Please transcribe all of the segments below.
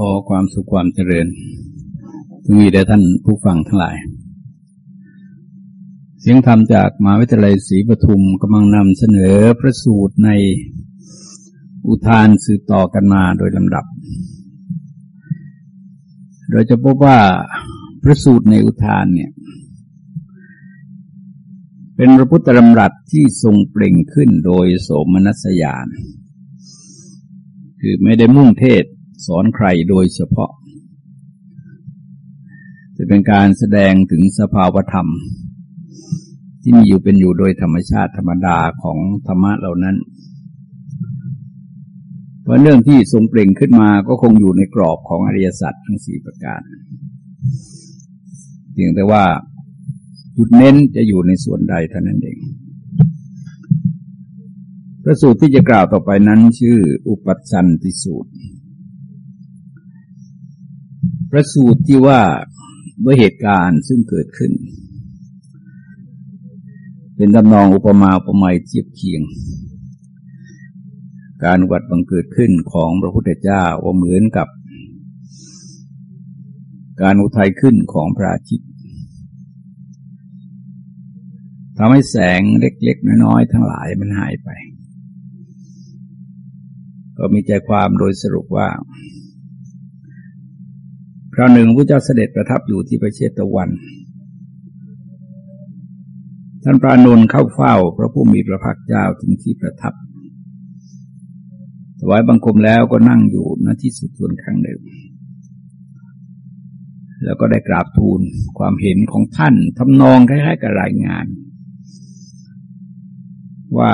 ขอความสุขความเจริญจงมีแด่ท่านผู้ฟังทั้งหลาย เสียงธรรมจากมหาวิทยาลัยศรีปทุมกำลังนำเสนอพระสูตรในอุทานสืบต่อกันมาโดยลำดับ โดยจะพบว่าพระสูตรในอุทานเนี่ย เป็นพระพุทธธรรมรัตที่ทรงเปล่งขึ้นโดยโสมนัสยาน คือไม่ได้มุ่งเทศ สอนใครโดยเฉพาะ จะเป็นการแสดงถึงสภาวธรรม ที่มีอยู่เป็นอยู่โดยธรรมชาติธรรมดาของธรรมะเหล่านั้น เพราะเรื่องที่ทรงเปล่งขึ้นมาก็คงอยู่ในกรอบของอริยสัจทั้งสี่ประการเพียงแต่ว่าจุดเน้นจะอยู่ในส่วนใดเท่านั้นเองพระสูตรที่จะกล่าวต่อไปนั้นชื่อ อุปัชันติสูตร ระสูตรที่ว่าด้วยเหตุการณ์ซึ่งเกิดขึ้น เป็นตำนองอุปมาอุปไมยเทียบเคียง การวัดบังเกิดขึ้นของพระพุทธเจ้าว่าเหมือนกับ การอุทัยขึ้นของพระอาทิตย์ทำให้แสงเล็ก ๆ น้อย ๆ ทั้งหลายมันหายไป ก็มีใจความโดยสรุปว่า คราวหนึ่งพระเจ้าเสด็จประทับอยู่ที่ประเชตะวัน ท่านปรานุนเข้าเฝ้าพระผู้มีพระภาคเจ้าถึงที่ประทับ ถวายบังคมแล้วก็นั่งอยู่ณที่สุดส่วนข้งหนึ่ง แล้วก็ได้กราบทูลความเห็นของท่านทำนองคล้ายๆกับรายงาน ว่า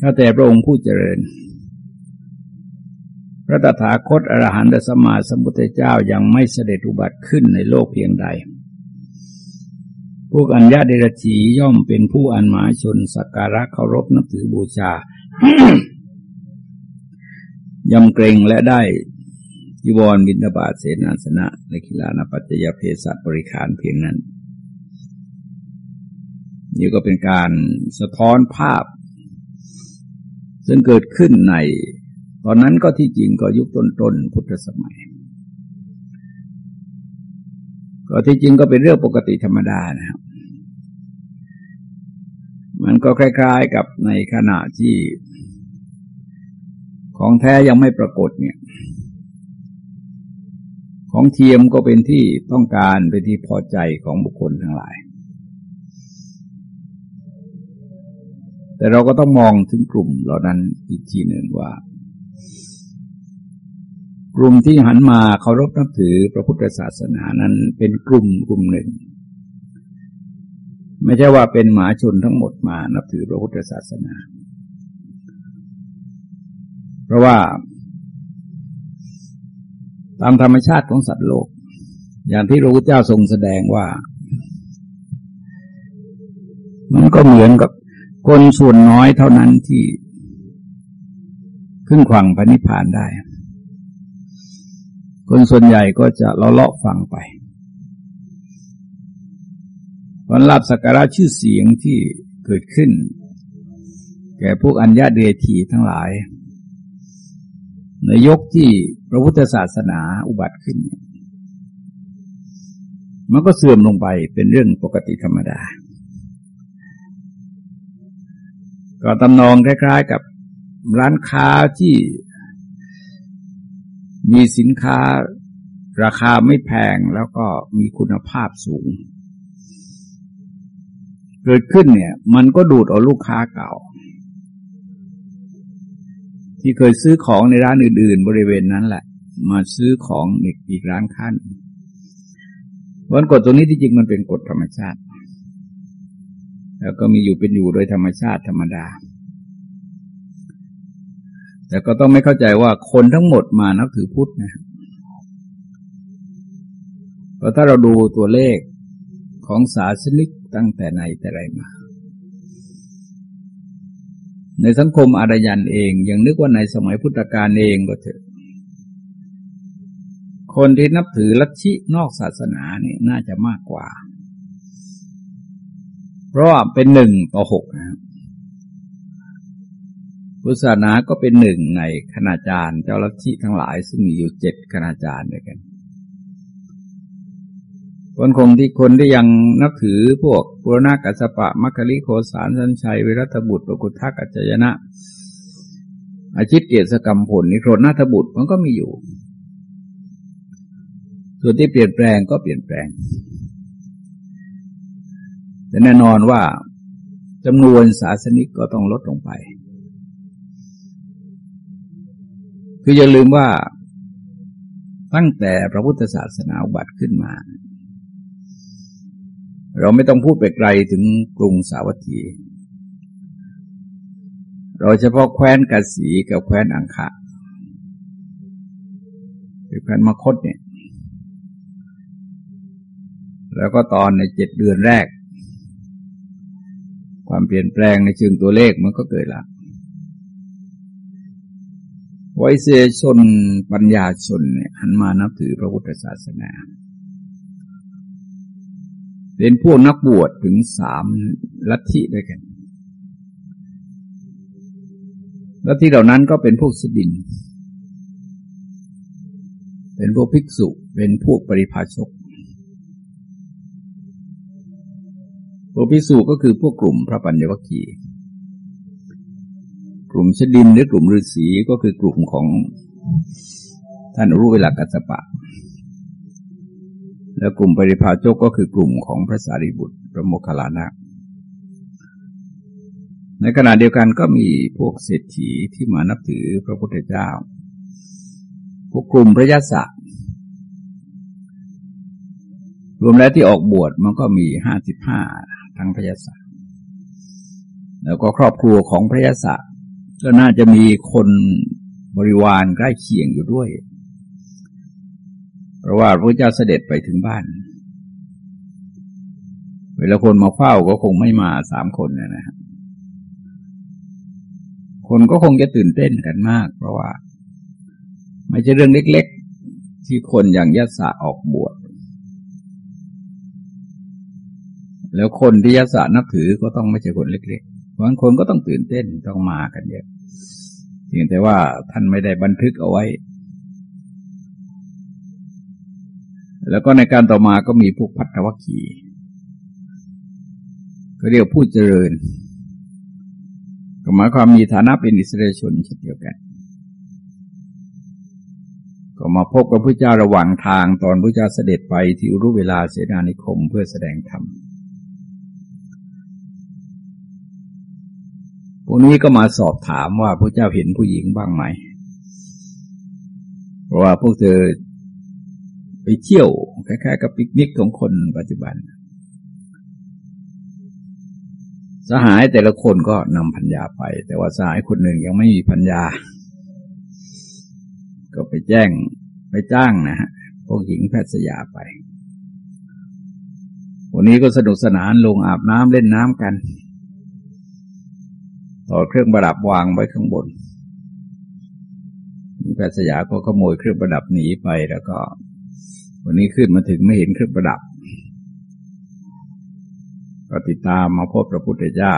ถ้าแต่พระองค์ผู้เจริญ พระตถาคตอรหันตสมมาสมุทธเจ้ายังไม่เสด็จอุบัติขึ้นในโลกเพียงใด พวกอัญญาเดรธีย่อมเป็นผู้อันหมายชนสักการะเคารพนับถือบูชายำเกรงและได้ยิวรบินบาตเสนาสนะในกีฬานปัจจยเพศบริการเพียงนั้น นี่ก็เป็นการสะท้อนภาพ ซึ่งเกิดขึ้นใน ตอนนั้นก็ที่จริงก็ยุคต้นๆพุทธสมัย ก็ที่จริงก็เป็นเรื่องปกติธรรมดานะครับ มันก็คล้าย ๆกับในขณะที่ของแท้ยังไม่ปรากฏเนี่ย ของเทียมก็เป็นที่ต้องการเป็นที่พอใจของบุคคลทั้งหลาย แต่เราก็ต้องมองถึงกลุ่มเหล่านั้นอีกทีหนึ่งว่า กลุ่มที่หันมาเคารพนับถือพระพุทธศาสนานั้นเป็นกลุ่มกลุ่มหนึ่ง ไม่ใช่ว่าเป็นหมาชนทั้งหมดมานับถือพระพุทธศาสนา เพราะว่าตามธรรมชาติของสัตว์โลก อย่างที่พระพุทธเจ้าทรงแสดงว่า มันก็เหมือนกับคนส่วนน้อยเท่านั้นที่ขึ้นขวังพระนิพพานได้ คนส่วนใหญ่ก็จะเลาะเลาะฟังไปผลลัพธ์สักการะชื่อเสียงที่เกิดขึ้น แก่พวกอัญญาเดทีทั้งหลายในยกที่พระพุทธศาสนาอุบัติขึ้น มันก็เสื่อมลงไปเป็นเรื่องปกติธรรมดา ก็ตำนองคล้ายๆกับร้านค้าที่ มีสินค้าราคาไม่แพงแล้วก็มีคุณภาพสูง เกิดขึ้นเนี่ย มันก็ดูดเอาลูกค้าเก่า ที่เคยซื้อของในร้านอื่น ๆ บริเวณนั้นแหละ มาซื้อของอีกอีกร้านค้านวันกฎตรงนี้ที่จริงมันเป็นกฎธรรมชาติ แล้วก็มีอยู่เป็นอยู่โดยธรรมชาติธรรมดา แต่ก็ต้องไม่เข้าใจว่าคนทั้งหมดมานับถือพุทธนะเพราะถ้าเราดูตัวเลขของศาสนิกตั้งแต่ไหนแต่ไรมา ในสังคมอารยันเอง ยังนึกว่าในสมัยพุทธกาลเองก็เถอะ คนที่นับถือลัทธินอกศาสนาเนี่ยน่าจะมากกว่า เพราะว่าเป็นหนึ่งต่อหกนะครับ พุทธศาสนาก็เป็นหนึ่งในคณาจารย์ เจ้าลัทธิทั้งหลาย ซึ่งมีอยู่เจ็ดคณาจารย์ด้วยกันคนคงที่คนที่ยังนับถือพวกปุรณกัสปะ มัคคิริโคสารสัญชัย วิรัตบุตรปกุทักัจจยนะ อาชิตเกศกรรมผล นิโครนาทบุตรมันก็มีอยู่ ส่วนที่เปลี่ยนแปลงก็เปลี่ยนแปลง แต่แน่นอนว่าจำนวนศาสนิกก็ต้องลดลงไป คืออย่าลืมว่าตั้งแต่พระพุทธศาสนาบัติขึ้นมา เราไม่ต้องพูดไปไกลถึงกรุงสาวัตถี เราเฉพาะแคว้นกาสีกับแคว้นอังคะคือแคว้นมคตเนี่ย แล้วก็ตอนในเจ็ดเดือนแรก ความเปลี่ยนแปลงในเชิงตัวเลขมันก็เกิดละ ไวเสชนปัญญาชนเนี่ยหันมานับถือพระพุทธศาสนา เป็นพวกนักบวชถึงสามลัทธิด้วยกัน ลัทธิเหล่านั้นก็เป็นพวกสุดิน เป็นพวกภิกษุ เป็นพวกปริพาชก พวกพิสูก็คือพวกกลุ่มพระปัญญวัคคี กลุ่มชดินหรือกลุ่มฤาษีก็คือกลุ่มของท่านรู้เวลากัสปะ แล้วกลุ่มปริพาชกก็คือกลุ่มของพระสารีบุตรพระโมคคัลลานะในขณะเดียวกันก็มีพวกเศรษฐีที่มานับถือพระพุทธเจ้า พวกกลุ่มพระยศรวมแล้วที่ออกบวชมันก็มีห้าสิบห้าทั้งพระยศแล้วก็ครอบครัวของพระยศ ก็น่าจะมีคนบริวารใกล้เคียงอยู่ด้วย เพราะว่าพระเจ้าเสด็จไปถึงบ้าน เวลาคนมาเฝ้าก็คงไม่มาสามคนนะนะคนก็คงจะตื่นเต้นกันมาก เพราะว่า ไม่ใช่เรื่องเล็ก ๆ ที่คนอย่างยศออกบวชแล้วคนที่ยศนับถือก็ต้องไม่ใช่คนเล็กๆ บางคนก็ต้องตื่นเต้นต้องมากันเยอะเพียงแต่ว่าท่านไม่ได้บันทึกเอาไว้ แล้วก็ในการต่อมาก็มีพวกพัทธวัคคีก็เรียกผู้เจริญก็หมายความมีฐานะเป็นอิสราเอลชนเช่นเดียวกัน ก็มาพบกับพระเจ้าระหว่างทางตอนพระเจ้าเสด็จไปที่อุรุเวลาเสนานิคมเพื่อแสดงธรรม พวกนี้ก็มาสอบถามว่าพระเจ้าเห็นผู้หญิงบ้างไหม เพราะว่าพวกเธอไปเที่ยวคล้ายๆกับปิกนิกของคนปัจจุบัน สหายแต่ละคนก็นำพัญญาไป แต่ว่าสหายคนหนึ่งยังไม่มีพัญญา ก็ไปแจ้งไปจ้างนะฮะพวกหญิงแพทย์สยาไปวันนี้ก็สนุกสนานลงอาบน้ำเล่นน้ำกัน ต่อเครื่องประดับวางไว้ข้างบนแพทย์สยาก็ขโมยเครื่องประดับหนีไปแล้วก็ วันนี้ขึ้นมาถึงไม่เห็นเครื่องประดับก็ติดตามมาพบพระพุทธเจ้า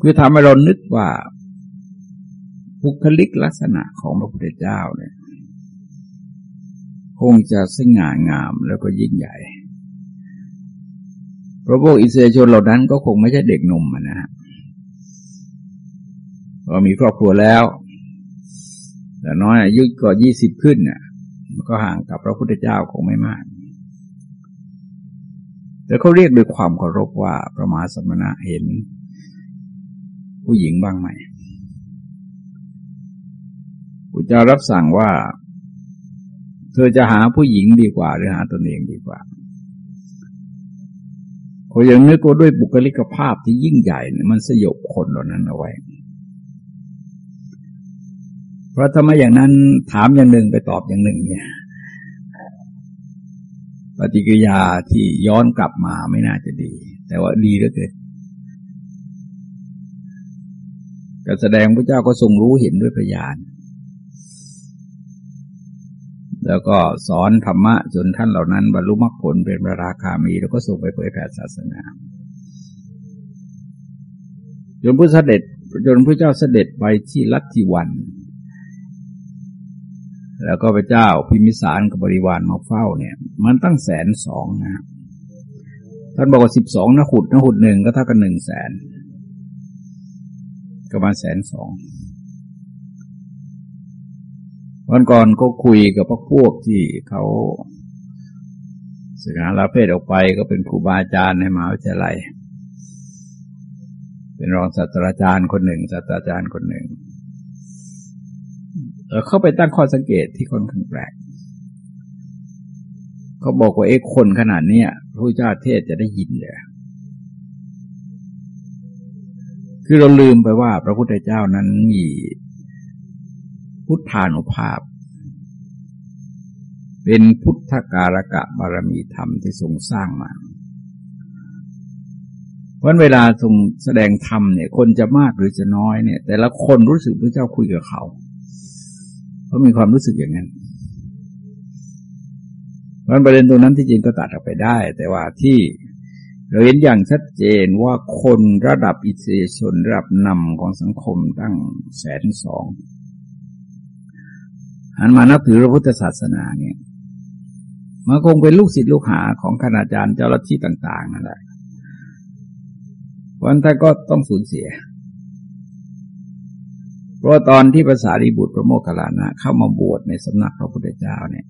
คือทำให้เรานึกว่าบุคลิกลักษณะของพระพุทธเจ้าเนี่ย คงจะสง่างามแล้วก็ยิ่งใหญ่ พราะพวกอิสราเอลชนเหล่านั้นก็คงไม่ใช่เด็กหนุ่มนะฮะพอมีครอบครัวแล้วแต่น้อยอายุก็ยี่สิบขึ้นเนี่ยมันก็ห่างกับพระพุทธเจ้าคงไม่มาก แต่เขาเรียกด้วยความเคารพว่าพระมหาสมณะเห็นผู้หญิงบ้างไหมพุทธเจ้ารับสั่งว่า เธอจะหาผู้หญิงดีกว่า หรือหาตนเองดีกว่า เขายังนึกว่าด้วยบุคลิกภาพที่ยิ่งใหญ่เนี่ยมันสยบคนเหล่านั้นเอาไว้ เพราะถ้าไม่อย่างนั้นถามอย่างหนึ่งไปตอบอย่างหนึ่ง เนี่ย ปฏิกิริยาที่ย้อนกลับมาไม่น่าจะดี แต่ว่าดีเหลือเกินก็แสดงพระเจ้าก็ทรงรู้เห็นด้วยพยาน แล้วก็สอนธรรมะจนท่านเหล่านั้นบรรลุมรรคผลเป็นพระราคามี แล้วก็ส่งไปเผยแผ่ศาสนาจนพุทธเสด็จจนพระเจ้าเสด็จไปที่ลัทธิวัน แล้วก็พระเจ้าพิมิสารกับบริวารมาเฝ้าเนี่ย มันตั้งแสนสองนะท่านบอกว่าสิบสองนะขุดนะขุดหนึ่งก็เท่ากันหนึ่งแสนก็มาแสนสอง วันก่อนก็คุยกับพวกพวกที่เขาศึกษาลาเพศออกไปก็เป็นครูบาอาจารย์ในมหาวิทยาลัย เป็นรองศาสตราจารย์คนหนึ่งศาสตราจารย์คนหนึ่งเข้าไปตั้งข้อสังเกตที่คนข้างแปลกเขาบอกว่าเอ๊ะคนขนาดนี้พระเจ้าเทศจะได้ยินเลยคือเราลืมไปว่าพระพุทธเจ้านั้นมี พุทธานุภาพ เป็นพุทธการกะบารมีธรรมที่ทรงสร้างมาวันเวลาทรงแสดงธรรมเนี่ยคนจะมากหรือจะน้อยเนี่ย แต่ละคนรู้สึกพระเจ้าคุยกับเขาเขามีความรู้สึกอย่างนั้นวันประเด็นตรงนั้นที่จริงก็ตัดออกไปได้ แต่ว่าที่เราเห็นอย่างชัดเจนว่าคนระดับอิสระชนระดับนำของสังคมตั้งแสนสอง หันมานับถือพระพุทธศาสนาเนี่ยมันคงเป็นลูกศิษย์ลูกหาของคณาจารย์เจ้าลัทธิต่าง ๆนั่นแหละวันท่านก็ต้องสูญเสีย เพราะตอนที่ภาษาริบุตรพระโมคคัลลานะเข้ามาบวชในสำนักพระพุทธเจ้าเนี่ย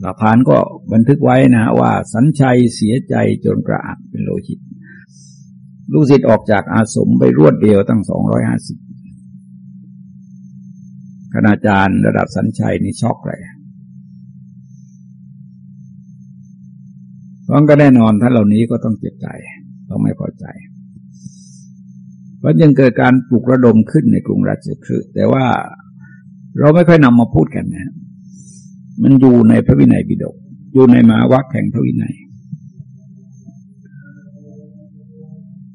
หลักฐานก็บันทึกไว้นะว่าสัญชัยเสียใจจนกระอักเป็นโลหิต ลูกศิษย์ออกจากอาสมไปรวดเดียวตั้งสองร้อยห้าสิบ คณาจารย์ระดับสัญชัยนี่ช็อกเลยเพราะก็แน่นอนท่านเหล่านี้ก็ต้องเจ็บใจต้องไม่พอใจเพราะยังเกิดการปลุกระดมขึ้นในกรุงราชคฤห์แต่ว่าเราไม่ค่อยนำมาพูดกันนะมันอยู่ในพระวินัยปิฎกอยู่ในมาวักแห่งพระวินัย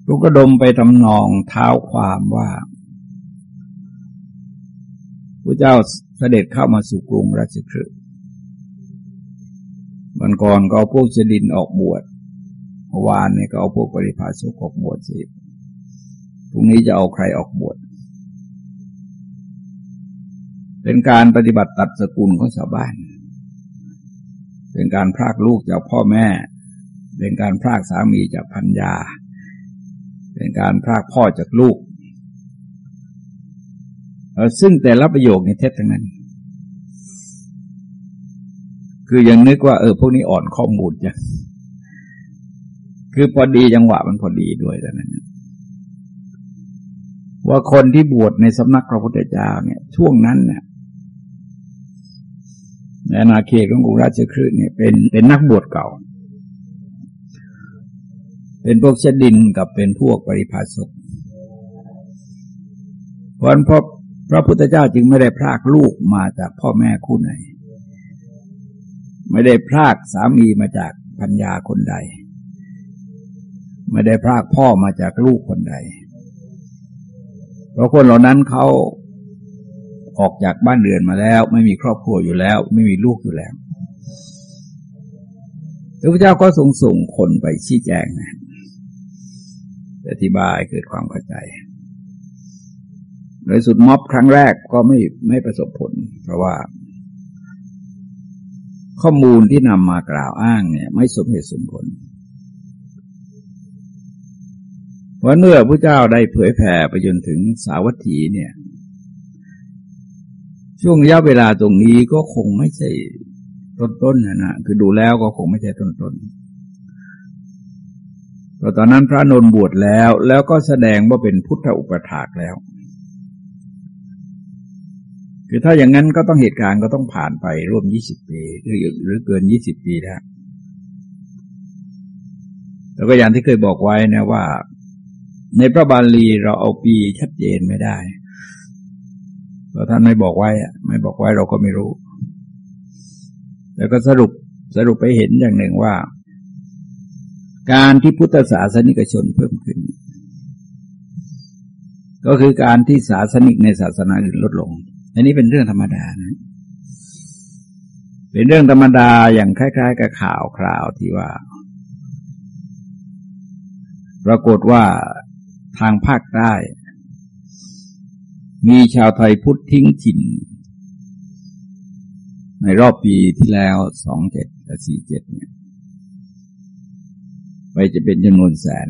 ปลูกระดมไปทำนองเท้าความว่า พระเจ้าเสด็จเข้ามาสู่กรุงราชคฤห์วันก่อนก็เอาพวกเจดินออกบวชเมื่อวานเนี่ยก็เอาพวกปริพาสุกออกบวชสิพรุ่งนี้จะเอาใครออกบวชเป็นการปฏิบัติตัดสกุลของชาวบ้าน เป็นการพรากลูกจากพ่อแม่ เป็นการพรากสามีจากพัญญาเป็นการพรากพ่อจากลูก ซึ่งแต่ละประโยคในเท็จทั้งนั้น คือยังนึกว่าเออพวกนี้อ่อนข้อมูลจังคือพอดีจังหวะมันพอดีด้วยแต่นั้นว่าคนที่บวชในสำนักพระพุทธเจ้าเนี่ย ช่วงนั้นเนี่ยในนาเขตของกรุงราชคฤห์เนี่ยเป็นเป็นนักบวชเก่า เป็นพวกเชดินกับเป็นพวกปริพาสกวันพบพ ระพุทธเจ้าจึงไม่ได้พรากลูกมาจากพ่อแม่คู่ไหน ไม่ได้พรากสามีมาจากพัญญาคนใด ไม่ได้พรากพ่อมาจากลูกคนใด เพราะคนเหล่านั้นเขาออกจากบ้านเรือนมาแล้ว ไม่มีครอบครัวอยู่แล้ว ไม่มีลูกอยู่แล้วพระพุทธเจ้าก็ทรงส่งคนไปชี้แจงนะอธิบายเกิดความเข้าใจ โดยสุดม็อบครั้งแรกก็ไม่ไม่ประสบผล เพราะว่า ข้อมูลที่นำมากล่าวอ้างเนี่ย ไม่สมเหตุสมผลเพราเมื่อพระเจ้าได้เผยแผ่ไปจนถึงสาวัตถีเนี่ย ช่วงระยะเวลาตรงนี้ก็คงไม่ใช่ต้นๆนะนะคือดูแล้วก็คงไม่ใช่ต้นๆเพราะตอนนั้นพระนนบวชแล้ว แล้วก็แสดงว่าเป็นพุทธอุปถากแล้ว คือถ้าอย่างนั้นก็ต้องเหตุการณ์ก็ต้องผ่านไปร่วมยี่สิบปีหรือหรือเกินยี่สิบปีแล้วแล้วก็อย่างที่เคยบอกไว้นะว่า ในพระบาลีเราเอาปีชัดเจนไม่ได้เพราะท่านไม่บอกไว้ไม่บอกไว้เราก็ไม่รู้ แล้วก็สรุปสรุปไปเห็นอย่างหนึ่งว่า การที่พุทธศาสนิกชนเพิ่มขึ้น ก็คือการที่ศาสนิกในศาสนาอื่นลดลง อันนี้เป็นเรื่องธรรมดานะ เป็นเรื่องธรรมดาอย่างคล้ายๆ กับข่าวคราวที่ว่า ปรากฏว่าทางภาคใต้มีชาวไทยพุทธทิ้งถิ่น ในรอบปีที่แล้วสองเจ็ดสี่เจ็ดเนี่ย ไปจะเป็นจำนวนแสน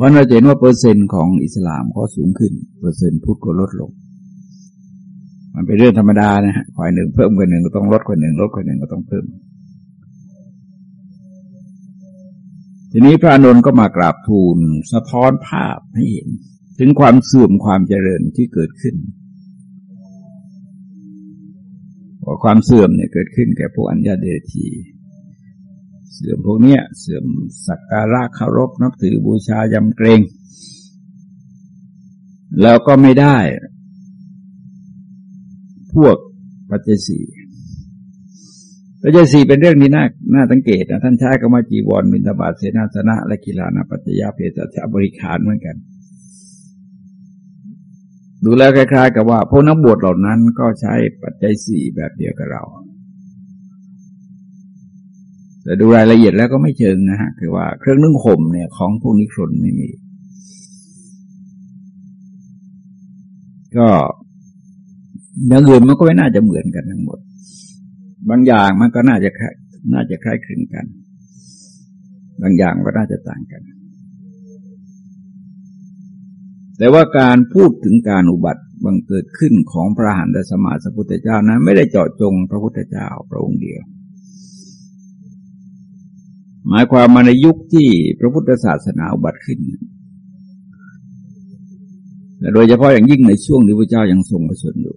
เพราะเราเห็นว่าเปอร์เซ็นต์ของอิสลามก็สูงขึ้น เปอร์เซ็นต์พุทธก็ลดลง มันเป็นเรื่องธรรมดานะฮะฝ่ายหนึ่งเพิ่มคนหนึ่งก็ต้องลดคนหนึ่งลดคนหนึ่งก็ต้องเพิ่ม ทีนี้พระนนท์ก็มากราบทูลสะท้อนภาพให้เห็น ถึงความเสื่อมความเจริญที่เกิดขึ้นว่าความเสื่อมเนี่ยเกิดขึ้นแก่พวกอัญญาเดที เสื่อมพวกเนี้ย เสื่อมสักการะเคารพนับถือบูชายำเกรง แล้วก็ไม่ได้ พวกปัจเจศีปัจเจัยสี่เป็นเรื่องนี้น่าน่าสังเกตนะท่านใช้คำว่าจีวรมินตบาทเสนาสนะ และกีฬานาปัจจยาเพศจะบริขารเหมือนกัน ดูแล้วคล้าย ๆ กับว่าพวกนักบวชเหล่านั้นก็ใช้ปัจจัยสี่แบบเดียวกับเรา แต่ดูรายละเอียดแล้วก็ไม่เชิงนะฮะคือว่าเครื่องนึ่งห่มเนี่ยของพวกนิครนไม่มี ก็อย่างอื่นมันก็ไม่น่าจะเหมือนกันทั้งหมด บางอย่างมันก็น่าจะน่าจะคล้ายคลึงกัน บางอย่างก็น่าจะต่างกัน แต่ว่าการพูดถึงการอุบัติบังเกิดขึ้นของพระหันตสมาสัพพุทธเจ้านั้น ไม่ได้เจาะจงพระพุทธเจ้าพระองค์เดียว หมายความมาในยุคที่พระพุทธศาสนาอุบัติขึ้นโดยเฉพาะอย่างยิ่งในช่วงที่พระเจ้ายังทรงประชนอยู่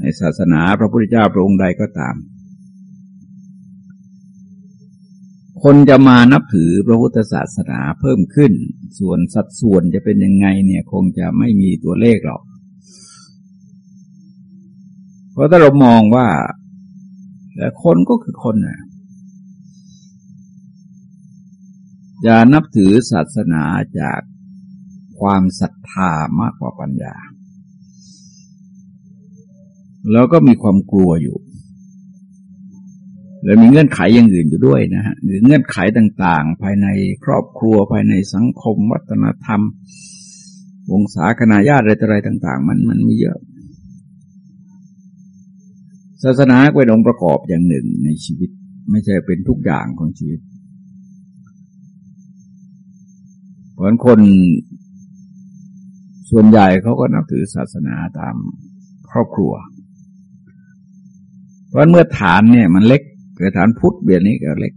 ในศาสนาพระพุทธเจ้าพระองค์ใดก็ตาม คนจะมานับถือพระพุทธศาสนาเพิ่มขึ้น ส่วนสัดส่วนจะเป็นยังไงเนี่ยคงจะไม่มีตัวเลขหรอก เพราะถ้าเรามองว่าแต่คนก็คือคนนะ จะนับถือศาสนาจากความศรัทธามากกว่าปัญญา แล้วก็มีความกลัวอยู่ แล้วมีเงื่อนไขอย่างอื่นอยู่ด้วยนะฮะหรือเงื่อนไขต่าง ๆ ภายในครอบครัวภายในสังคม วัฒนธรรม วงศาคณาญาติอะไรต่าง ๆ มันมันมีเยอะศาสนาเป็นองค์ประกอบอย่างหนึ่งในชีวิต ไม่ใช่เป็นทุกอย่างของชีวิต เพราะคนส่วนใหญ่เขาก็นับถือศาสนาตามครอบครัว เพราะเมื่อฐานเนี่ยมันเล็กเกิดฐานพุทธเบียนี้ก็เล็ก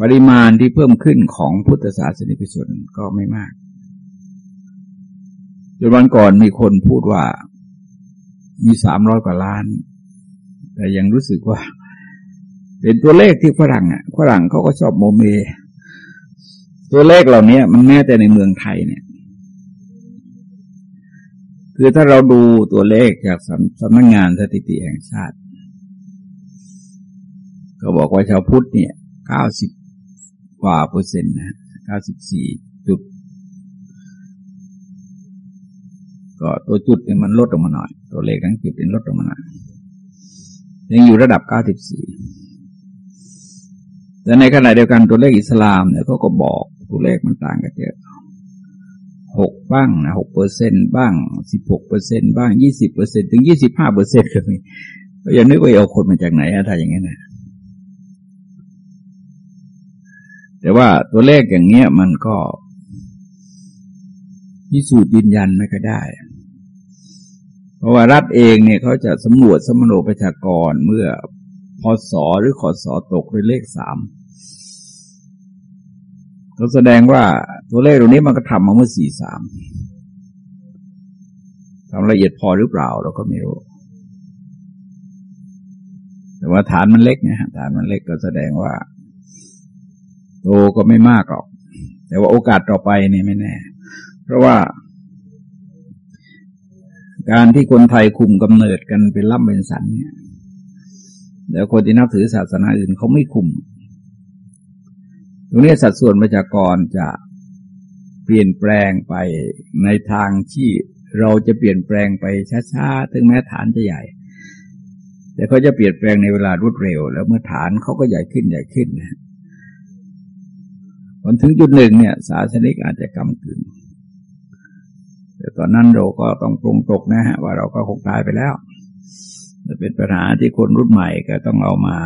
ปริมาณที่เพิ่มขึ้นของพุทธศาสนิกชนก็ไม่มากจนวันก่อนมีคนพูดว่ามีสามร้อยกว่าล้าน แต่ยังรู้สึกว่า เป็นตัวเลขที่ฝรั่งอะฝรั่งเขาก็ชอบโมเม ตัวเลขเหล่านี้มันแม้แต่ในเมืองไทยเนี่ย คือถ้าเราดูตัวเลขจากสำนักงงานสถิติแห่งชาติ ก็บอกว่าชาวพุทธเนี่ยเก้าสิบกว่าเปอร์เซ็นต์นะเก้าสิบสี่จุด ก็ตัวจุดเนี่ยมันลดลงมาหน่อย ตัวเลขทั้งจุดเป็นลดลงมาหน่อยยังอยู่ระดับเก้าสิบสี่ แต่ในขณะเดียวกันตัวเลขอิสลามเนี่ยเขาก็บอกตัวเลขมันต่างกันเยอะหกบ้างนะหกเปอร์เซ็นบ้างสิบหกเปอร์เซ็นบ้างยี่สิบเปอร์เซ็นถึงยี่สิบห้าเปอร์เซ็นต์ก็มีอย่านึกว่าเอาคนมาจากไหนอะถ้าอย่างนี้นะแต่ว่าตัวเลขอย่างเงี้ยมันก็พิสูจน์ยืนยันไม่ก็ได้ เพราะว่ารัฐเองเนี่ยเขาจะสำรวจสมโนประชากรเมื่อ พศหรือขอสอตกด้วยเลขสามก็แสดงว่าตัวเลขตรงนี้มันก็ทำมาเมื่อสี่สามทำละเอียดพอหรือเปล่าเราก็ไม่รู้ แต่ว่าฐานมันเล็กนะฐานมันเล็กก็แสดงว่าโตก็ไม่มากหรอก แต่ว่าโอกาสต่อไปนี่ไม่แน่ เพราะว่า การที่คนไทยคุมกำเนิดกันเป็นล่ำเป็นสันเนี่ย แล้วคนที่นับถือศาสนาอื่นเขาไม่คุม ตรงนี้สัดส่วนประชากรจะเปลี่ยนแปลงไปในทางที่เราจะเปลี่ยนแปลงไปช้าๆ ถึงแม้ฐานจะใหญ่ แต่เขาจะเปลี่ยนแปลงในเวลารวดเร็ว แล้วเมื่อฐานเขาก็ใหญ่ขึ้นใหญ่ขึ้นนะพอถึงจุดหนึ่งเนี่ย ศาสนิกอาจจะกำกึ่งแต่ตอนนั้นเราก็ต้องปรุงตกนะฮะว่าเราก็คงตายไปแล้ว เป็นปัญหาที่คนรุ่นใหม่ก็ต้องเอามา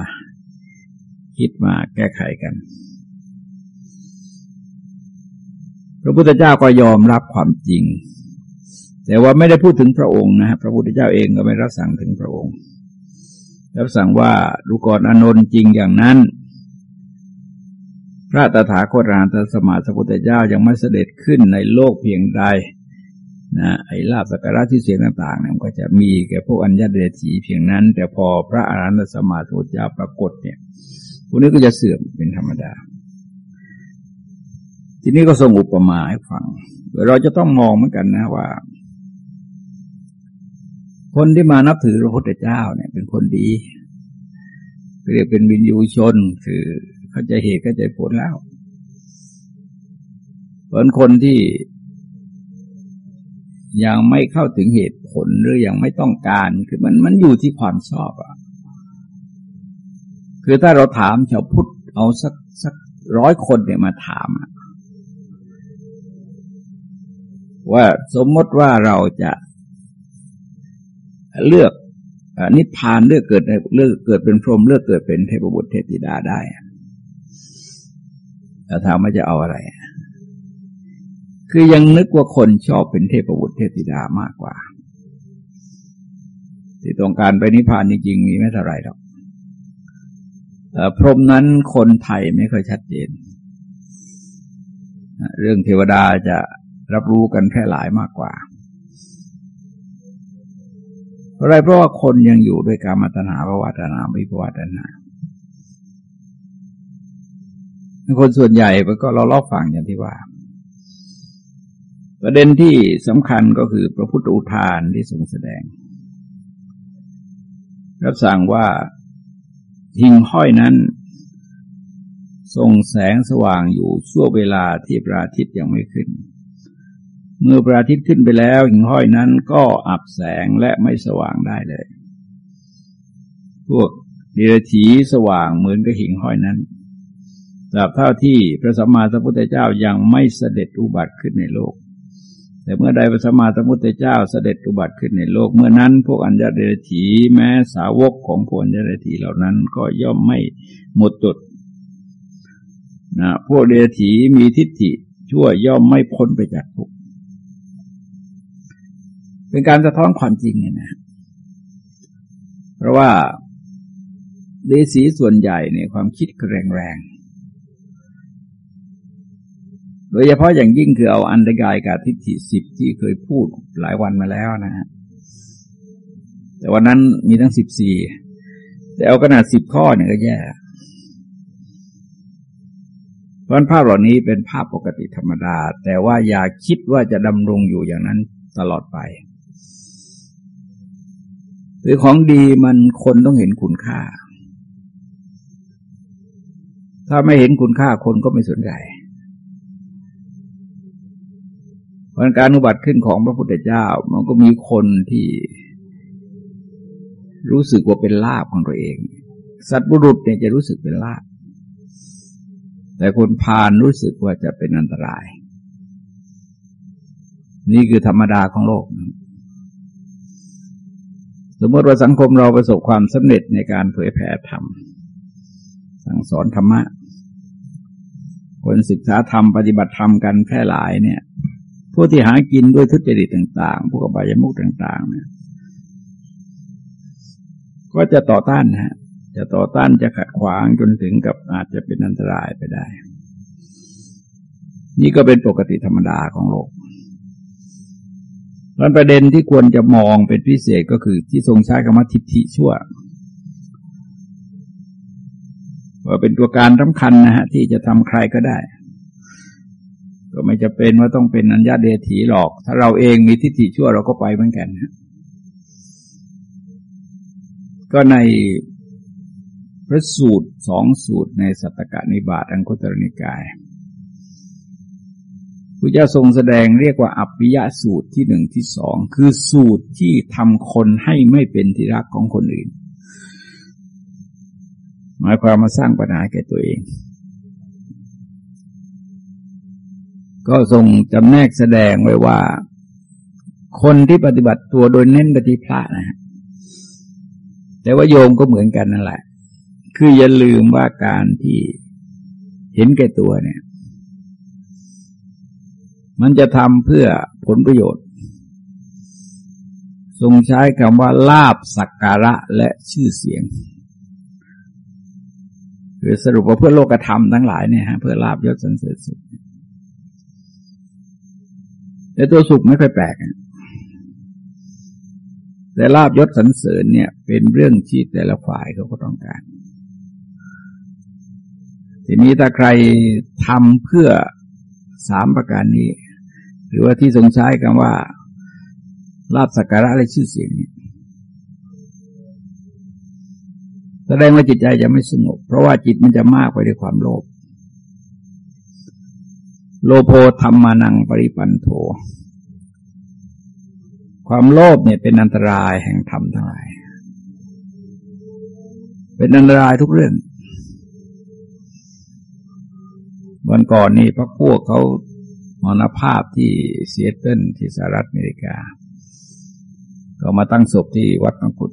คิดมาแก้ไขกัน พระพุทธเจ้าก็ยอมรับความจริง แต่ว่าไม่ได้พูดถึงพระองค์นะพระพุทธเจ้าเองก็ไม่รับสั่งถึงพระองค์ รับสั่งว่าดูก่อนอนนท์จริงอย่างนั้น พระตถาคตราตสมาสพุทธเจ้ายังไม่เสด็จขึ้นในโลกเพียงใด นะไอ้ลาบสักการะที่เสียงต่างๆเนี่ยก็จะมีแก่พวกอัญญาเดชีเพียงนั้น แต่พอพระอรหันตสมาสุจาปรากฏเนี่ยพวกนี้ก็จะเสื่อมเป็นธรรมดา ทีนี้ก็ทรงอุปมาให้ฟัง เราจะต้องมองเหมือนกันนะว่า คนที่มานับถือพระพุทธเจ้าเนี่ย เป็นคนดีเรียกเป็นวินยูชนคือเข้าใจเหตุเข้าใจผลแล้วเพราะคนที่ ยังไม่เข้าถึงเหตุผลหรือยังไม่ต้องการคือมันมันอยู่ที่ความชอบอะคือถ้าเราถามชาวพุทธเอาสักสักร้อยคนเนี่ยมาถามว่าสมมติว่าเราจะเลือกนิพพานเลือกเกิดเลือกเกิดเป็นพรหมเลือกเกิดเป็นเทพบุตรเทพธิดาได้แต่ถามว่าจะเอาอะไร คือยังนึกว่าคนชอบเป็นเทพบุตรเทพธิดามากกว่า ที่ต้องการไปนิพพานจริงๆมีไม่เท่าไรหรอกพรหมนั้นคนไทยไม่ค่อยชัดเจน เรื่องเทวดาจะรับรู้กันแค่หลายมากกว่าเพราะอะไรเพราะว่าคนยังอยู่ด้วยการมัตนาภวตนาวิภวตนาคนส่วนใหญ่ก็เราลอกฟังอย่างที่ว่า ประเด็นที่สำคัญก็คือพระพุทธอุทานที่ทรงแสดง รับสั่งว่าหิ่งห้อยนั้นทรงแสงสว่างอยู่ชั่วเวลาที่พระอาทิตย์ยังไม่ขึ้น เมื่อพระอาทิตย์ขึ้นไปแล้ว หิ่งห้อยนั้นก็อับแสงและไม่สว่างได้เลย พวกเดรัจฉีสว่างเหมือนกับหิ่งห้อยนั้นตราบเท่าที่พระสัมมาสัมพุทธเจ้ายังไม่เสด็จอุบัติขึ้นในโลก แต่เมื่อใดพระสมมาสมุทธเจ้าเสด็จอุบัติขึ้นในโลกเมื่อนั้น พวกอัญญาเดรถีแม้สาวกของพวกอัญญาเดรถีเหล่านั้นก็ย่อมไม่หมดจดนะพวกเดรถีมีทิฏฐิชั่วย่อมไม่พ้นไปจากทุกเป็นการสะท้อนความจริงนะ เพราะว่าเดสีส่วนใหญ่ในความคิดแรง ดยเฉพาะอย่างยิ่งคือเอาอันตรายกับทิฏฐิสิบที่เคยพูดหลายวันมาแล้วนะฮะแต่วันนั้นมีทั้งสิบสี่แต่เอาขนาดสิบข้อเนี่ยก็แย่เพราะภาพเหล่านี้เป็นภาพปกติธรรมดา แต่ว่าอย่าคิดว่าจะดำรงอยู่อย่างนั้นตลอดไป หรือของดีมันคนต้องเห็นคุณค่า ถ้าไม่เห็นคุณค่าคนก็ไม่สนใจ พราะการอุบัติขึ้นของพระพุทธเจ้า มันก็มีคนที่รู้สึกว่าเป็นลาภของตัวเอง สัตว์บุรุษเนี่ยจะรู้สึกเป็นลาภแต่คนพานรู้สึกว่าจะเป็นอันตราย นี่คือธรรมดาของโลก สมมติว่าสังคมเราประสบความสำเร็จในการเผยแผ่ธรรม สั่งสอนธรรมะ คนศึกษาธรรมปฏิบัติธรรมกันแพร่หลายเนี่ย พวกที่หากินด้วยทุจริตต่างๆ พวกอบายมุกต่าง ๆ เนี่ย ก็จะต่อต้านนะฮะ จะต่อต้านจะขัดขวางจนถึงกับอาจจะเป็นอันตรายไปได้ นี่ก็เป็นปกติธรรมดาของโลกแล้วประเด็นที่ควรจะมองเป็นพิเศษก็คือที่ทรงใช้คำว่าทิฏฐิชั่วว่าเป็นตัวการสำคัญนะฮะที่จะทำใครก็ได้ ก็ไม่จะเป็นว่าต้องเป็นอัญญาเดถีหรอก ถ้าเราเองมีทิฏฐิชั่วเราก็ไปเหมือนกันนะก็ในพระสูตรสองสูตรในสัตตกนิบาตอังคุตรนิกายพระเจ้าทรงแสดงเรียกว่า อัปปิยะสูตรที่หนึ่งที่สองคือสูตรที่ทำคนให้ไม่เป็นที่รักของคนอื่น หมายความมาสร้างปัญหาแก่ตัวเอง ก็ทรงจำแนกแสดงไว้ว่า คนที่ปฏิบัติตัวโดยเน้นปฏิพระนะฮะแต่ว่าโยมก็เหมือนกันนั่นแหละ คืออย่าลืมว่าการที่เห็นแก่ตัวเนี่ย มันจะทำเพื่อผลประโยชน์ ทรงใช้คำว่าลาบสักการะและชื่อเสียงคือสรุปว่าเพื่อโลกธรรมทั้งหลายเนี่ยฮะเพื่อลาบยศสันเสริญสุข แต่ตัวสุขไม่ค่อยแปลกแต่ลาบยศสรรเสริญเนี่ย เป็นเรื่องที่แต่ละฝ่ายเขาก็ต้องการ ทีนี้ถ้าใครทำเพื่อสามประการนี้ หรือว่าที่ทรงใช้คำว่าลาบสักการะและชื่อเสียงนี่แสดงว่าจิตใจจะไม่สงบ เพราะว่าจิตมันจะมากไปด้วยความโลภ โลโภธรรมานังปริปันโท ความโลภเนี่ยเป็นอันตรายแห่งธรรมทั้งหลาย เป็นอันตรายทุกเรื่อง วันก่อนนี่พระพวกเขามรณภาพที่เซียเทิลที่สหรัฐอเมริกา ก็มาตั้งศพที่วัดมังคุด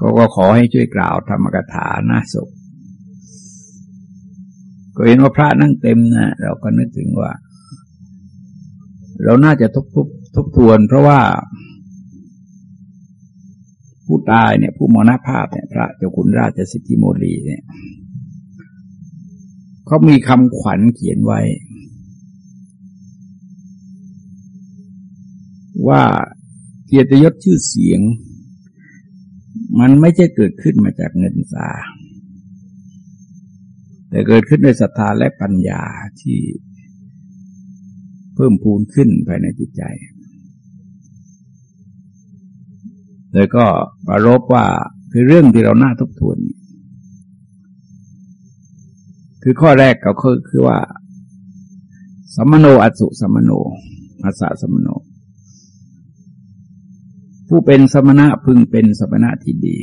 ก็ก็ขอให้ช่วยกล่าวธรรมกถาหน้าศพ ก็เห็นว่าพระนั่งเต็มนะเราก็นึกถึงว่า เราน่าจะทบทบทบทวน เพราะว่า ผู้ตายเนี่ย ผู้มรณภาพเนี่ย พระเจ้าคุณราชสิทธิโมลีเนี่ยเขามีคำขวัญเขียนไว้ ว่าเกียรติยศชื่อเสียง มันไม่ใช่เกิดขึ้นมาจากเงินสา แต่เกิดขึ้นด้วยศรัทธาและปัญญาที่เพิ่มพูนขึ้นภายในจิตใจเลยก็ปรารบว่าคือเรื่องที่เราน่าทบทวน คือข้อแรกก็คือคือว่าสัมมโนอสุสัมมโนอาสาสัมมโน ผู้เป็นสมณะพึงเป็นสมณะที่ดี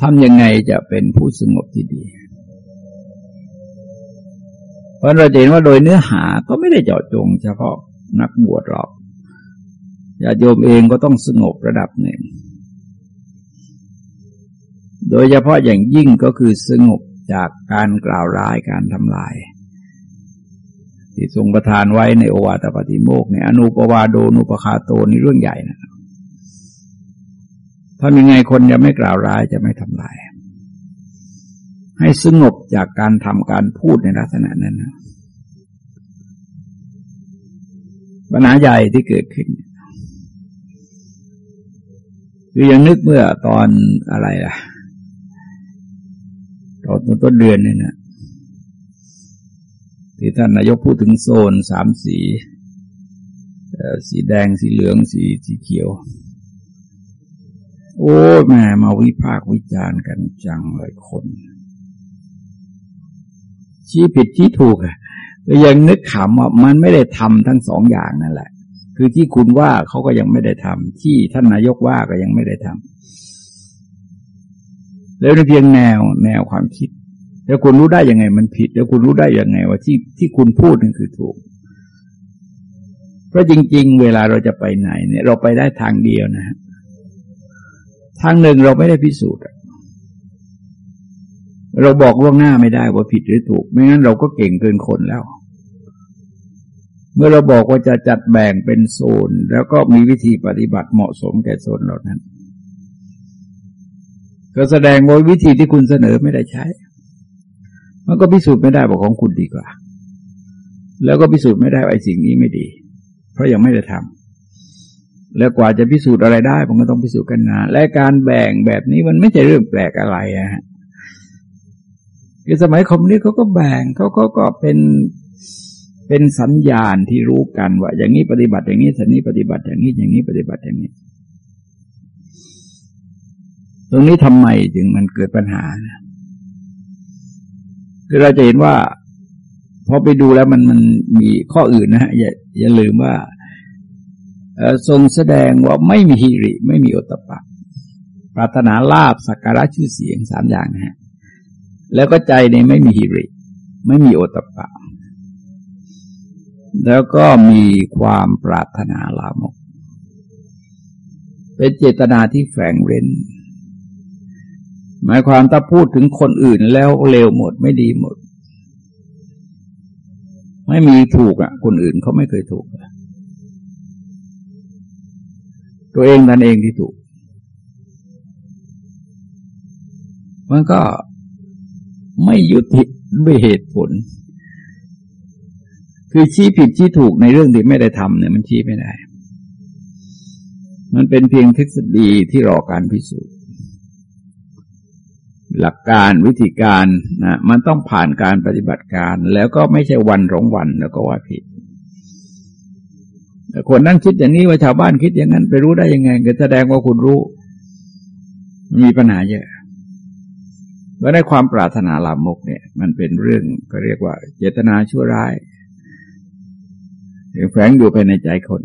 ทำยังไงจะเป็นผู้สงบที่ดี เพราะเราจะเห็นว่าโดยเนื้อหาก็ไม่ได้เจาะจงเฉพาะนักบวชหรอกญาติโยมเองก็ต้องสงบระดับหนึ่ง โดยเฉพาะอย่างยิ่งก็คือสงบจากการกล่าวร้ายการทำลาย ที่ทรงประทานไว้ในโอวาตปฏิโมกในอนุปวาโดนุปคาโตนี่เรื่องใหญ่นะ ถ้ามีไงคนจะไม่กล่าวร้ายจะไม่ทำลาย ให้สงบจากการทำการพูดในลักษณะนั้นนะปัญหาใหญ่ที่เกิดขึ้นคือยังนึกเมื่อตอนอะไรล่ะตอนต้นเดือนนี่นะที่ท่านนายกพูดถึงโซนสามสีสีแดงสีเหลืองสีสีเขียว โอ้แม่มาวิพากษ์วิจารณ์กันจังเลยคน ชี้ผิดชี้ถูกอะยังนึกขำว่ามันไม่ได้ทำทั้งสองอย่างนั่นแหละ คือที่คุณว่าเขาก็ยังไม่ได้ทำที่ท่านนายกว่าก็ยังไม่ได้ทำแล้วเพียงแนวแนวความคิด แล้วคุณรู้ได้ยังไงมันผิด แล้วคุณรู้ได้ยังไงว่าที่ที่คุณพูดนั่นคือถูกเพราะจริง ๆ เวลาเราจะไปไหนเนี่ย เราไปได้ทางเดียวนะฮะ ทางหนึ่งเราไม่ได้พิสูจน์เราบอกล่วงหน้าไม่ได้ว่าผิดหรือถูก ไม่งั้นเราก็เก่งเกินคนแล้ว เมื่อเราบอกว่าจะจัดแบ่งเป็นโซน แล้วก็มีวิธีปฏิบัติเหมาะสมแก่โซนเหล่านั้น ก็แสดงว่าวิธีที่คุณเสนอไม่ได้ใช้ มันก็พิสูจน์ไม่ได้บอกของคุณดีกว่า แล้วก็พิสูจน์ไม่ได้ว่าไอ้สิ่งนี้ไม่ดี เพราะยังไม่ได้ทำ แล้วกว่าจะพิสูจน์อะไรได้ มันก็ต้องพิสูจน์กันนานและการแบ่งแบบนี้มันไม่ใช่เรื่องแปลกอะไรอะฮะคือสมัยคอมมิวนิสต์เขาก็แบ่งเขาก็ก็เป็นเป็นสัญญาณที่รู้กันว่า อย่างนี้ปฏิบัติอย่างนี้สันนี้ปฏิบัติอย่างนี้อย่างนี้ปฏิบัติอย่างนี้ ตรงนี้ทำไมจึงมันเกิดปัญหาคือเราจะเห็นว่าพอไปดูแล้วมันมันมีข้ออื่นนะฮะอย่าอย่าลืมว่า ทรงแสดงว่าไม่มีฮิริ ไม่มีโอตปะปรารถนาลาบสักการะชื่อเสียงสามอย่างนะฮะแล้วก็ใจในไม่มีฮิริ ไม่มีโอตปะ แล้วก็มีความปรารถนาลามก เป็นเจตนาที่แฝงเร้นหมายความถ้าพูดถึงคนอื่นแล้วเลวหมดไม่ดีหมด ไม่มีถูกอะ คนอื่นเขาไม่เคยถูกอะ ตัวเองนั่นเองที่ถูก มันก็ไม่ยุติด้วยเหตุผล คือชี้ผิดชี้ถูกในเรื่องที่ไม่ได้ทำเนี่ยมันชี้ไม่ได้ มันเป็นเพียงทฤษฎีที่รอการพิสูจน์ หลักการวิธีการนะมันต้องผ่านการปฏิบัติการ แล้วก็ไม่ใช่วันสองวันแล้วก็ว่าผิด แต่คนนั่งคิดอย่างนี้ว่าชาวบ้านคิดอย่างนั้น ไปรู้ได้ยังไงก็แสดงว่าคุณรู้ มีปัญหาเยอะเพราะในความปรารถนาลามกเนี่ย มันเป็นเรื่องก็เรียกว่า เจตนาชั่วร้ายแฝงอยู่ภายในใจคน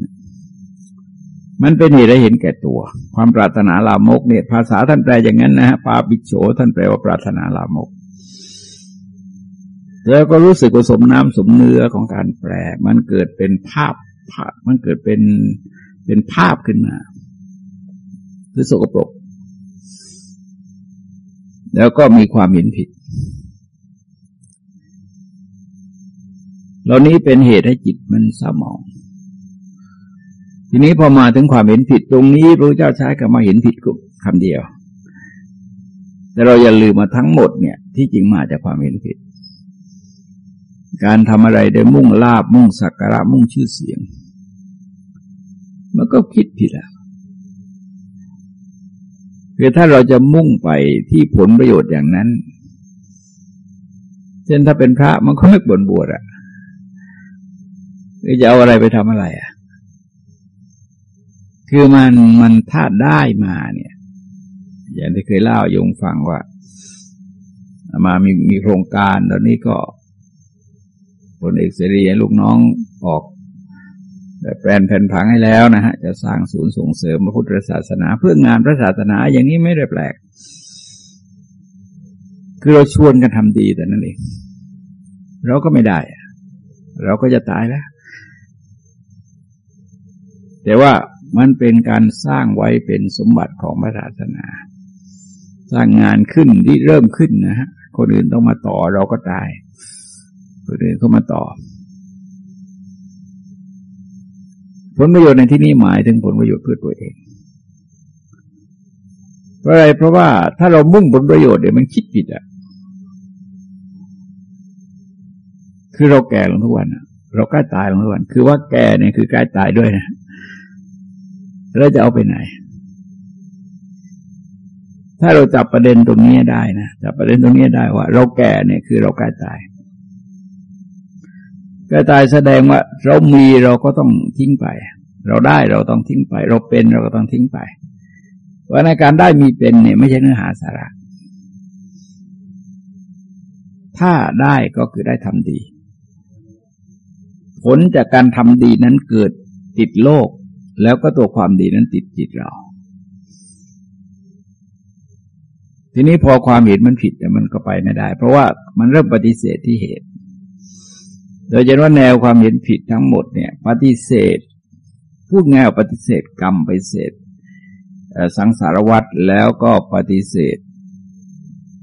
มันเป็นเหตุให้เห็นแก่ตัว ความปรารถนาลามกเนี่ย ภาษาท่านแปลอย่างนั้นนะฮะปาปิโฉท่านแปลว่าปรารถนาลามกแล้วก็รู้สึกว่าสมน้ำสมเนื้อของการแปล มันเกิดเป็นภาพ มันเกิดเป็นเป็นภาพขึ้นมา คือสกปรก แล้วก็มีความเห็นผิด เหล่านี้เป็นเหตุให้จิตมันสมอง ทีนี้พอมาถึงความเห็นผิดตรงนี้พระเจ้าใช้คำมาเห็นผิดกุคำเดียว แต่เราอย่าลืมมาทั้งหมดเนี่ย ที่จริงมาจากความเห็นผิดการทำอะไรโดยมุ่งลาบมุ่งสักการะมุ่งชื่อเสียง มันก็คิดผิดแล้วคือถ้าเราจะมุ่งไปที่ผลประโยชน์อย่างนั้น เช่นถ้าเป็นพระมันก็ไม่บนบวชอะจะเอาอะไรไปทำอะไรอะคือมันมันถ้าได้มาเนี่ย อย่างที่เคยเล่าโยงฟังว่า มามีมีโครงการตอนนี้ก็พลเอกเสรีลูกน้องออก แปลนแผ่นผังให้แล้วนะฮะจะสร้างศูนย์ส่งเสริมพระพุทธศาสนา เพื่องานพระศาสนาอย่างนี้ไม่ได้แปลก คือเราชวนกันทำดีแต่นั่นเองเราก็ไม่ได้ เราก็จะตายแล้ว แต่ว่ามันเป็นการสร้างไว้เป็นสมบัติของพระศาสนา สร้างงานขึ้นที่เริ่มขึ้นนะฮะคนอื่นต้องมาต่อเราก็ตายคนอื่นเขามาต่อ ผลประโยชน์ในที่นี้หมายถึงผลประโยชน์เพื่อตัวเองเพราะอะไรเพราะว่าถ้าเรามุ่งผลประโยชน์เดี๋ยวมันคิดผิดอะ คือเราแก่ลงทุกวันเราใกล้ตายลงทุกวัน คือว่าแก่เนี่ยคือใกล้ตายด้วยนะเราจะเอาไปไหน ถ้าเราจับประเด็นตรงนี้ได้นะจับประเด็นตรงนี้ได้ว่า เราแก่เนี่ยคือเราใกล้ตาย ก็ตายแสดงว่าเรามีเราก็ต้องทิ้งไป เราได้เราต้องทิ้งไป เราเป็นเราก็ต้องทิ้งไปว่าในการได้มีเป็นเนี่ยไม่ใช่เนื้อหาสาระ ถ้าได้ก็คือได้ทำดี ผลจากการทำดีนั้นเกิดติดโลก แล้วก็ตัวความดีนั้นติดจิตเรา ทีนี้พอความเห็นมันผิดแต่มันก็ไปไม่ได้ เพราะว่ามันเริ่มปฏิเสธที่เหตุ โดยเฉพาะแนวความเห็นผิดทั้งหมดเนี่ยปฏิเสธ พูดง่ายปฏิเสธกรรมปฏิเสธสังสารวัตรแล้วก็ปฏิเสธ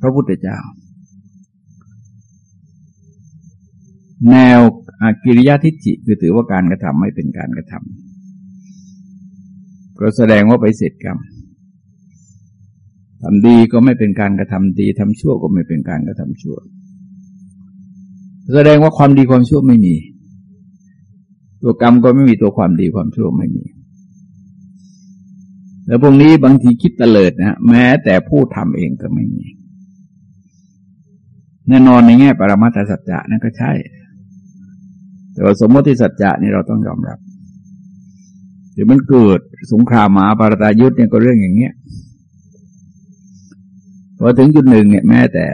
พระพุทธเจ้า แนวกิริยาทิฏฐิคือถือว่าการกระทำไม่เป็นการกระทำก็แสดงว่าไปเสร็จกรรมทำดีก็ไม่เป็นการกระทำดีทำชั่วก็ไม่เป็นการกระทำชั่ว แสดงว่าความดีความชั่วไม่มี ตัวกรรมก็ไม่มีตัวความดีความชั่วไม่มี แล้วพวกนี้บางทีคิดเตลิดนะแม้แต่ผู้ทำเองก็ไม่มี แน่นอนในแง่ปรมาตสัจจะนั่นก็ใช่ แต่ว่าสมมติสัจจะนี่เราต้องยอมรับเดี๋ยวมันเกิดสงครามมาปารตายุทธเนี่ยก็เรื่องอย่างเงี้ยพอถึงจุดหนึ่งเนี่ยแม้แต่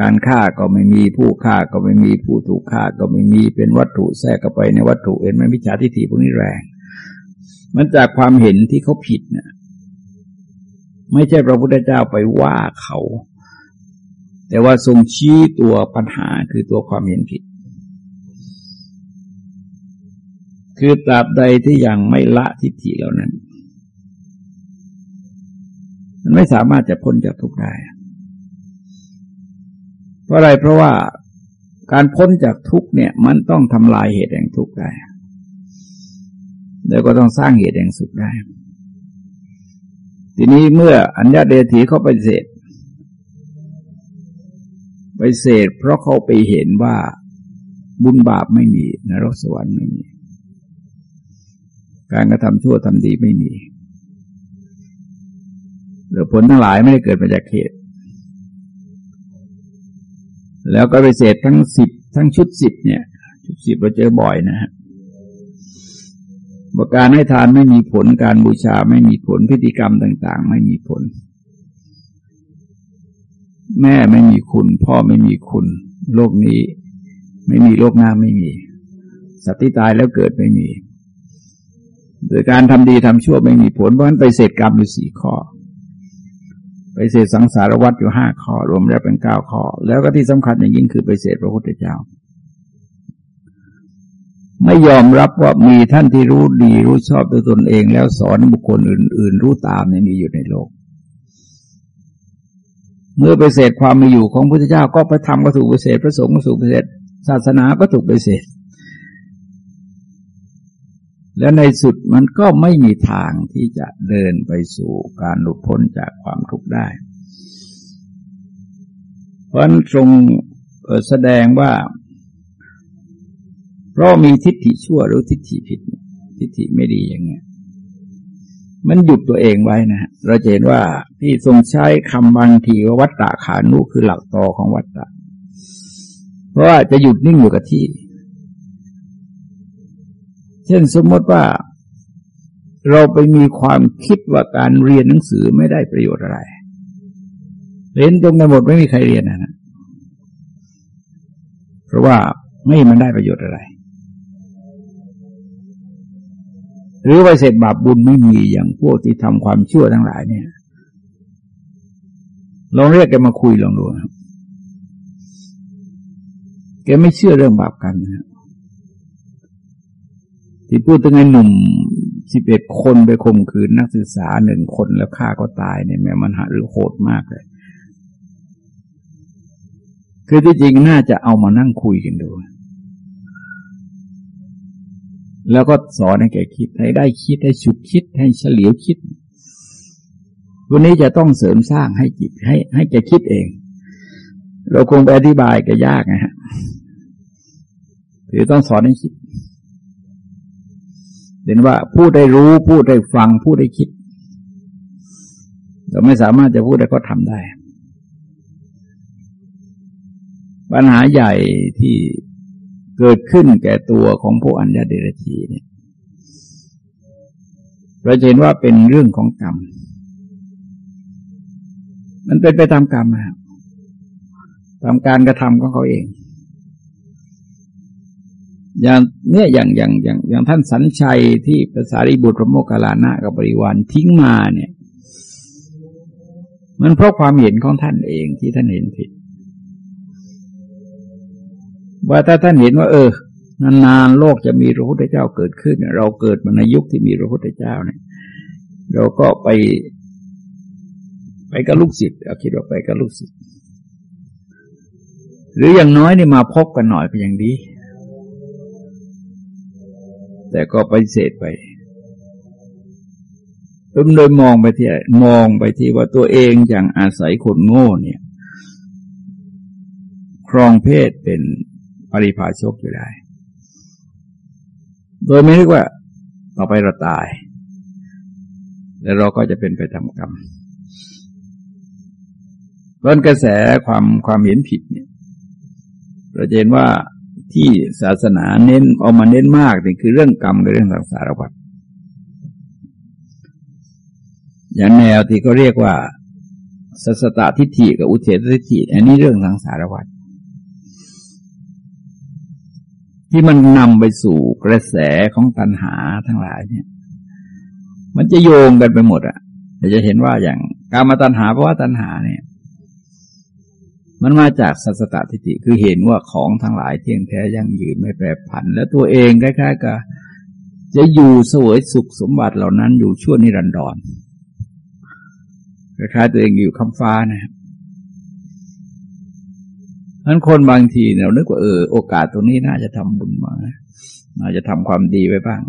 การฆ่าก็ไม่มีผู้ฆ่าก็ไม่มีผู้ถูกฆ่าก็ไม่มีเป็นวัตถุแทรกเข้าไปในวัตถุเห็นไหมวิชาทิฏฐิพวกนี้แรง มันจากความเห็นที่เขาผิดเนะ่ยไม่ใช่พระพุทธเจ้าไปว่าเขา แต่ว่าทรงชี้ตัวปัญหาคือตัวความเห็นผิด คือตราบใดที่ยังไม่ละทิฏฐิเหล่านั้น มันไม่สามารถจะพ้นจากทุกข์ได้ เพราะอะไรเพราะว่าการพ้นจากทุกเนี่ยมันต้องทำลายเหตุแห่งทุกได้แล้วก็ต้องสร้างเหตุแห่งสุขได้ ทีนี้เมื่ออัญญาเดถีเขาไปเสดไปเสดเพราะเขาไปเห็นว่าบุญบาปไม่มีนรกสวรรค์ไม่มี การกระทำชั่วทำดีไม่มีหรือผลทั้งหลายไม่ได้เกิดมาจากเหตุ แล้วก็ไปเศษทั้งสิบทั้งชุดสิบเนี่ย ชุดสิบเราเจอบ่อยนะฮะบอกการให้ทานไม่มีผลการบูชาไม่มีผลพฤติกรรมต่าง ๆ ไม่มีผล แม่ไม่มีคุณ พ่อไม่มีคุณ โลกนี้ ไม่มีโลกหน้าไม่มี สัตว์ที่ตายแล้วเกิดไม่มีโดยการทำดีทำชั่วไม่มีผลเพราะฉะนั้นไปเศษกรรมอยู่สี่ข้อ ไปเสดสังสารวัตรอยู่ห้าข้อรวมแล้วเป็นเก้าข้อ แล้วก็ที่สำคัญอย่างยิ่งคือไปเสดพระพุทธเจ้า ไม่ยอมรับว่ามีท่านที่รู้ดีรู้ชอบตัวตนเอง แล้วสอนบุคคลอื่น ๆ รู้ตามเนี่ยมีอยู่ในโลก เมื่อไปเสดความมีอยู่ของพระพุทธเจ้าก็ไปทำก็ถูกไปเสดพระสงฆ์ก็ถูกไปเสดศาสนาก็ถูกไปเสด แล้วในสุดมันก็ไม่มีทางที่จะเดินไปสู่การหลุดพ้นจากความทุกข์ได้ เพราะนั้นทรงแสดงว่า เพราะมีทิฏฐิชั่วหรือทิฏฐิผิด ทิฏฐิไม่ดีอย่างเงี้ย มันหยุดตัวเองไว้นะ เราเห็นว่าที่ทรงใช้คำบางทีว่าวัตตะขานุคือหลักต่อของวัตตะ เพราะว่าจะหยุดนิ่งอยู่กับที่ เช่นสมมติว่าเราไปมีความคิดว่าการเรียนหนังสือไม่ได้ประโยชน์อะไรเรียนตรงกันหมดไม่มีใครเรียนนะเพราะว่าไม่มันได้ประโยชน์อะไร หรือว่าเสร็จบาปบุญไม่มีอย่างพวกที่ทำความชั่วทั้งหลายเนี่ยลองเรียกแกมาคุยลองดูครับแกไม่เชื่อเรื่องบาปกันนะ ที่พูดถึงไอ้หนุ่มสิบเอ็ดคนไปข่มขืนนักศึกษาหนึ่งคนแล้วฆ่าก็ตายเนี่ยแม้มันหาหรือโหดมากเลย คือที่จริงน่าจะเอามานั่งคุยกันดู แล้วก็สอนให้แกคิดให้ได้คิดให้ฉุกคิดให้เฉลียวคิดวันนี้จะต้องเสริมสร้างให้จิตให้ ให้แกคิดเอง เราคงไปอธิบายก็ยากนะฮะหรือต้องสอนให้คิด เห็นว่าผู้ได้รู้ผู้ได้ฟังผู้ได้คิด เราไม่สามารถจะพูดได้ก็ทำได้ ปัญหาใหญ่ที่เกิดขึ้นแก่ตัวของพวกอัญญาเดรธีเนี่ยเราเห็นว่าเป็นเรื่องของกรรม มันเป็นไปตามกรรมนะตามการกระทำของเขาเอง อย่างเนี่ยอย่างอย่างอย่างอย่างท่านสัญชัยที่ภาษาริบุตรพระโมคคัลลานะกับบริวารทิ้งมาเนี่ย มันเพราะความเห็นของท่านเองที่ท่านเห็นผิด ว่าถ้าท่านเห็นว่า เออนานๆโลกจะมีพระพุทธเจ้าเกิดขึ้นเราเกิดมาในยุคที่มีพระพุทธเจ้าเนี่ย เราก็ไป ไปกับลูกศิษย์เอาคิดว่าไปกับลูกศิษย์หรืออย่างน้อยนี่มาพบกันหน่อยก็นอยังดี แต่ก็ปฏิเสธไปต้มโดยมองไปที่มองไปที่ว่าตัวเองอย่างอาศัยคนโง่เนี่ย ครองเพศเป็นปริภาชกอยู่ได้ โดยไม่เรียกว่าต่อไปเราตาย แล้วเราก็จะเป็นไปตามกรรมต้นกระแสความความเห็นผิดเนี่ย เราเห็นว่า ที่ศาสนาเน้นเอามาเน้นมากนี่คือเรื่องกรรมกับเรื่องสังสารวัฏอย่างแนวที่เขาเรียกว่าสัสตทิฏฐิกับอุเฉตทิฏฐิอันนี้เรื่องทางสารวัตรที่มันนำไปสู่กระแสของตัณหาทั้งหลายเนี่ย มันจะโยงกันไปหมดอะเราจะเห็นว่าอย่างการมาตัณหาเพราะว่าตัณหาเนี่ย มันมาจากสัสตทิฏฐิคือเห็นว่าของทั้งหลายเที่ยงแท้ยั่งยืนไม่แปรผัน และตัวเองคล้ายๆกับจะอยู่สวยสุขสมบัติเหล่านั้นอยู่ชั่วนิรันดรคล้ายๆตัวเองอยู่คำฟ้านะครับนั้นคนบางทีเรานึกว่าเออโอกาสตรงนี้น่าจะทำบุญมาน่าจะทำความดีไว้บ้าง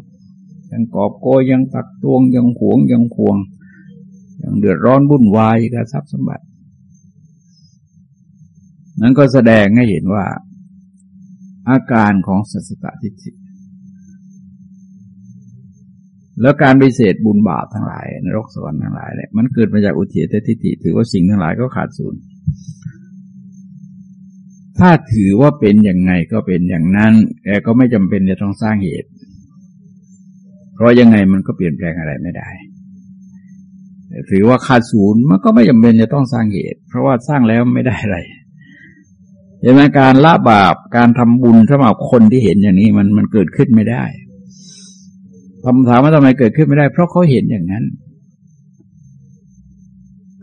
ยังกอบโกยยังตักตวงยังหวงยังควงยังเดือดร้อนบุ่นวายกับทรัพย์สมบัติ นั้นก็แสดงให้เห็นว่า อาการของสัสตทิฏฐิแล้วการไปเสดบุญบาปทั้งหลายนรกสวรรค์ทั้งหลายเนี่ยมันเกิดมาจากอุเฉตทิฏฐิถือว่าสิ่งทั้งหลายก็ขาดศูนย์ถ้าถือว่าเป็นอย่างไงก็เป็นอย่างนั้นแกก็ไม่จำเป็นจะต้องสร้างเหตุ เพราะยังไงมันก็เปลี่ยนแปลงอะไรไม่ได้ถือว่าขาดศูนย์มันก็ไม่จำเป็นจะต้องสร้างเหตุ เพราะว่าสร้างแล้วไม่ได้อะไร เห็นไหมการละบาปการทำบุญสำหรับคนที่เห็นอย่างนี้มันมันเกิดขึ้นไม่ได้คำถามว่าทำไมเกิดขึ้นไม่ได้ เพราะเขาเห็นอย่างนั้น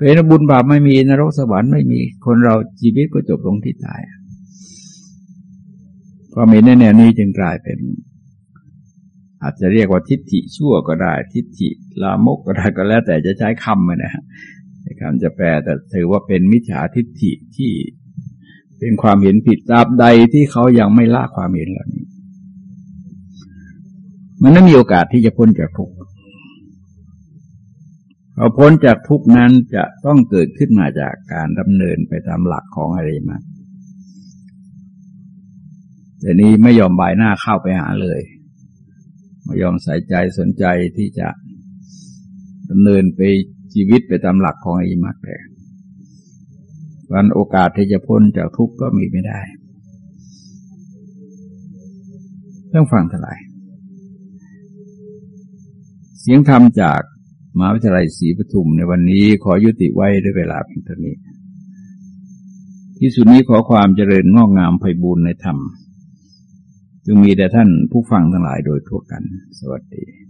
เห็นบุญบาปไม่มีนรกสวรรค์ไม่มีคนเราชีวิตก็จบลงที่ตายความเห็นในแนวนี้จึงกลายเป็น อาจจะเรียกว่าทิฏฐิชั่วก็ได้ ทิฏฐิลามกก็ได้ก็แล้ว แต่จะใช้คำนะฮะในคำจะแปลแต่ถือว่าเป็นมิจฉาทิฏฐิที่ เป็นความเห็นผิดตราบใดที่เขายังไม่ละความเห็นเหล่านี้ มันไม่มีโอกาสที่จะพ้นจากทุกข์พอพ้นจากทุกข์นั้นจะต้องเกิดขึ้นมาจากการดำเนินไปตามหลักของอริมาแต่นี้ไม่ยอมบายหน้าเข้าไปหาเลย ไม่ยอมใส่ใจสนใจที่จะดำเนินไปชีวิตไปตามหลักของอริมาเลย วันโอกาสที่จะพ้นจากทุกข์ก็มีไม่ได้ต้องฟังทลายเสียงธรรมจากมหาวิทยาลัยศรีปทุมในวันนี้ขอยุติไว้ด้วยเวลาเพียงเท่านี้ ที่สุดนี้ขอความเจริญงอกงามไพบูรณ์ในธรรมจึงมีแต่ท่านผู้ฟังทั้งหลายโดยทั่วกัน สวัสดี